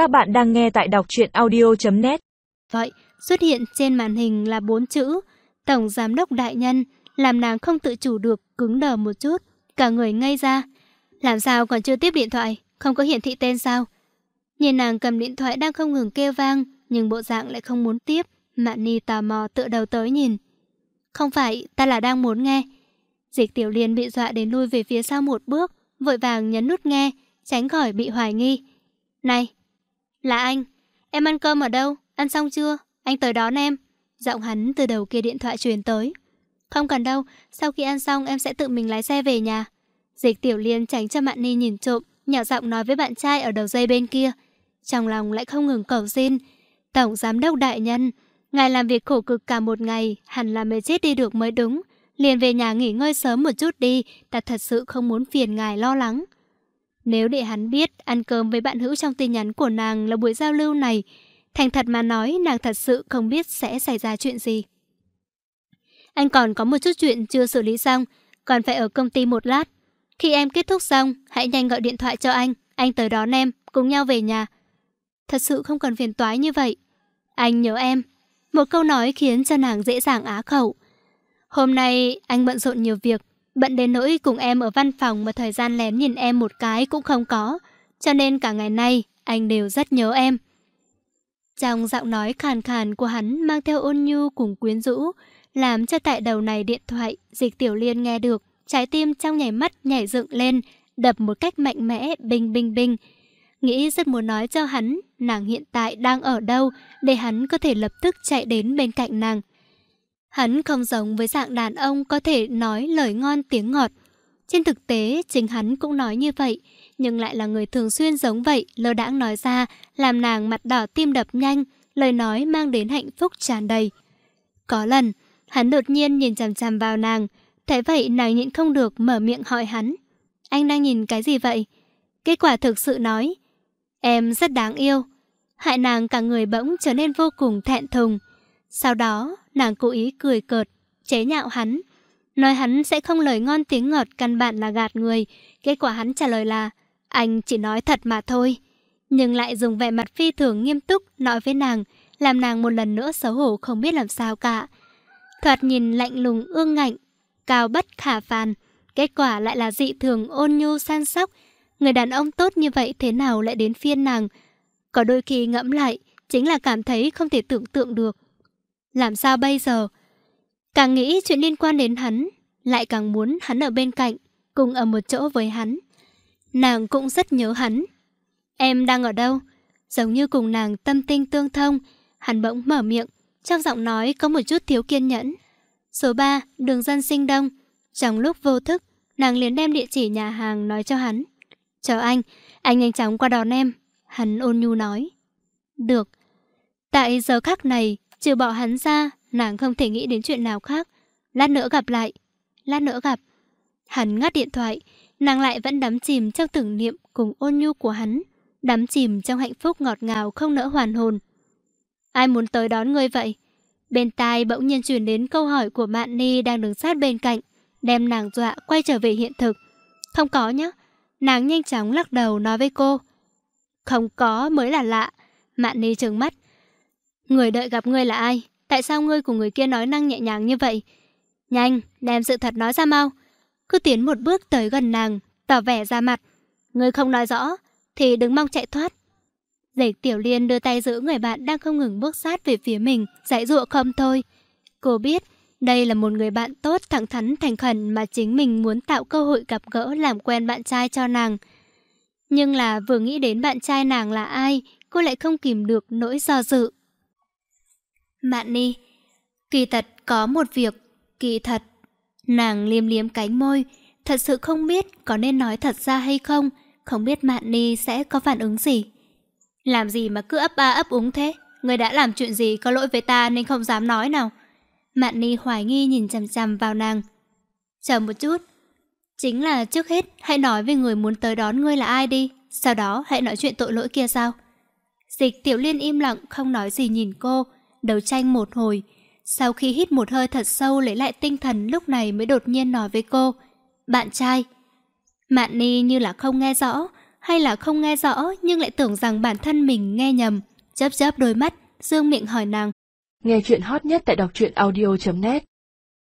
Các bạn đang nghe tại đọc truyện audio.net Vậy, xuất hiện trên màn hình là bốn chữ. Tổng Giám đốc Đại Nhân Làm nàng không tự chủ được, cứng đờ một chút Cả người ngây ra. Làm sao còn chưa tiếp điện thoại? Không có hiển thị tên sao? Nhìn nàng cầm điện thoại đang không ngừng kêu vang Nhưng bộ dạng lại không muốn tiếp. Mạn Ni tò mò tựa đầu tới nhìn. Không phải, ta là đang muốn nghe. Dịch tiểu liên bị dọa đến lui về phía sau một bước Vội vàng nhấn nút nghe Tránh khỏi bị hoài nghi. Này, là anh. Em ăn cơm ở đâu? Ăn xong chưa? Anh tới đón em. Giọng hắn từ đầu kia điện thoại truyền tới. Không cần đâu, sau khi ăn xong em sẽ tự mình lái xe về nhà. Dịch tiểu liên tránh cho Mạn Ni nhìn trộm Nhỏ giọng nói với bạn trai ở đầu dây bên kia. Trong lòng lại không ngừng cầu xin. Tổng giám đốc đại nhân Ngài làm việc khổ cực cả một ngày Hẳn là mới chết đi được mới đúng. Liền về nhà nghỉ ngơi sớm một chút đi Ta thật sự không muốn phiền ngài lo lắng. Nếu để hắn biết Ăn cơm với bạn hữu trong tin nhắn của nàng Là buổi giao lưu này, Thành thật mà nói, nàng thật sự không biết sẽ xảy ra chuyện gì. Anh còn có một chút chuyện chưa xử lý xong, Còn phải ở công ty một lát. Khi em kết thúc xong, Hãy nhanh gọi điện thoại cho anh Anh tới đón em, Cùng nhau về nhà. Thật sự không cần phiền toái như vậy. Anh nhớ em. Một câu nói khiến cho nàng dễ dàng á khẩu. Hôm nay anh bận rộn nhiều việc Bận đến nỗi cùng em ở văn phòng Mà thời gian lén nhìn em một cái cũng không có, Cho nên cả ngày nay Anh đều rất nhớ em Trong giọng nói khàn khàn của hắn Mang theo ôn nhu cùng quyến rũ, Làm cho tại đầu này điện thoại, Dịch tiểu liên nghe được, Trái tim trong nhảy mắt nhảy dựng lên, Đập một cách mạnh mẽ bình bình bình. Nghĩ rất muốn nói cho hắn, Nàng hiện tại đang ở đâu, Để hắn có thể lập tức chạy đến bên cạnh nàng Hắn không giống với dạng đàn ông có thể nói lời ngon tiếng ngọt. Trên thực tế, chính hắn cũng nói như vậy, nhưng lại là người thường xuyên giống vậy, lơ đãng nói ra, làm nàng mặt đỏ tim đập nhanh, lời nói mang đến hạnh phúc tràn đầy. Có lần, hắn đột nhiên nhìn chằm chằm vào nàng, thế vậy nàng nhịn không được mở miệng hỏi hắn. Anh đang nhìn cái gì vậy? Kết quả thực sự nói, em rất đáng yêu. Hại nàng cả người bỗng trở nên vô cùng thẹn thùng. Sau đó, nàng cố ý cười cợt, chế nhạo hắn. Nói hắn sẽ không lời ngon tiếng ngọt căn bản là gạt người. Kết quả hắn trả lời là, anh chỉ nói thật mà thôi. Nhưng lại dùng vẻ mặt phi thường nghiêm túc nói với nàng, làm nàng một lần nữa xấu hổ không biết làm sao cả. Thoạt nhìn lạnh lùng ương ngạnh, cao bất khả phàn. Kết quả lại là dị thường ôn nhu san sóc. Người đàn ông tốt như vậy thế nào lại đến phiên nàng? Có đôi khi ngẫm lại, chính là cảm thấy không thể tưởng tượng được. Làm sao bây giờ? Càng nghĩ chuyện liên quan đến hắn, lại càng muốn hắn ở bên cạnh, cùng ở một chỗ với hắn. Nàng cũng rất nhớ hắn. Em đang ở đâu? Giống như cùng nàng tâm tinh tương thông, hắn bỗng mở miệng, trong giọng nói có một chút thiếu kiên nhẫn. Số 3, đường dân sinh đông. Trong lúc vô thức, nàng liền đem địa chỉ nhà hàng nói cho hắn. Chờ anh, anh nhanh chóng qua đón em. Hắn ôn nhu nói. Được. Tại giờ khắc này, Trừ bỏ hắn ra, nàng không thể nghĩ đến chuyện nào khác. Lát nữa gặp lại. Lát nữa gặp. Hắn ngắt điện thoại, nàng lại vẫn đắm chìm trong tưởng niệm cùng ôn nhu của hắn. Đắm chìm trong hạnh phúc ngọt ngào không nỡ hoàn hồn. Ai muốn tới đón ngươi vậy? Bên tai bỗng nhiên truyền đến câu hỏi của Mạn Ni đang đứng sát bên cạnh, đem nàng dọa quay trở về hiện thực. Không có nhá. Nàng nhanh chóng lắc đầu nói với cô. Không có mới là lạ. Mạn Ni trừng mắt. Người đợi gặp ngươi là ai? Tại sao ngươi cùng người kia nói năng nhẹ nhàng như vậy? Nhanh, đem sự thật nói ra mau. Cứ tiến một bước tới gần nàng, tỏ vẻ ra mặt. Ngươi không nói rõ, thì đừng mong chạy thoát. Dịch Tiểu Liên đưa tay giữ người bạn đang không ngừng bước sát về phía mình, giải dụa không thôi. Cô biết, đây là một người bạn tốt, thẳng thắn, thành khẩn mà chính mình muốn tạo cơ hội gặp gỡ làm quen bạn trai cho nàng. Nhưng là vừa nghĩ đến bạn trai nàng là ai, cô lại không kìm được nỗi do dự. Mạn Ni Kỳ thật có một việc Kỳ thật. Nàng liêm liếm cánh môi, Thật sự không biết có nên nói thật ra hay không Không biết Mạn Ni sẽ có phản ứng gì. Làm gì mà cứ ấp ba ấp úng thế? Người đã làm chuyện gì có lỗi với ta Nên không dám nói nào. Mạn Ni hoài nghi nhìn chằm chằm vào nàng. Chờ một chút. Chính là trước hết hãy nói với người muốn tới đón ngươi là ai đi, Sau đó hãy nói chuyện tội lỗi kia sao? Dịch tiểu liên im lặng, không nói gì nhìn cô đấu tranh một hồi. Sau khi hít một hơi thật sâu lấy lại tinh thần lúc này mới đột nhiên nói với cô. Bạn trai. Mạn Ni như là không nghe rõ, hay là không nghe rõ nhưng lại tưởng rằng bản thân mình nghe nhầm. Chớp chớp đôi mắt, dương miệng hỏi nàng. Nghe chuyện hot nhất tại đọc truyện audio.net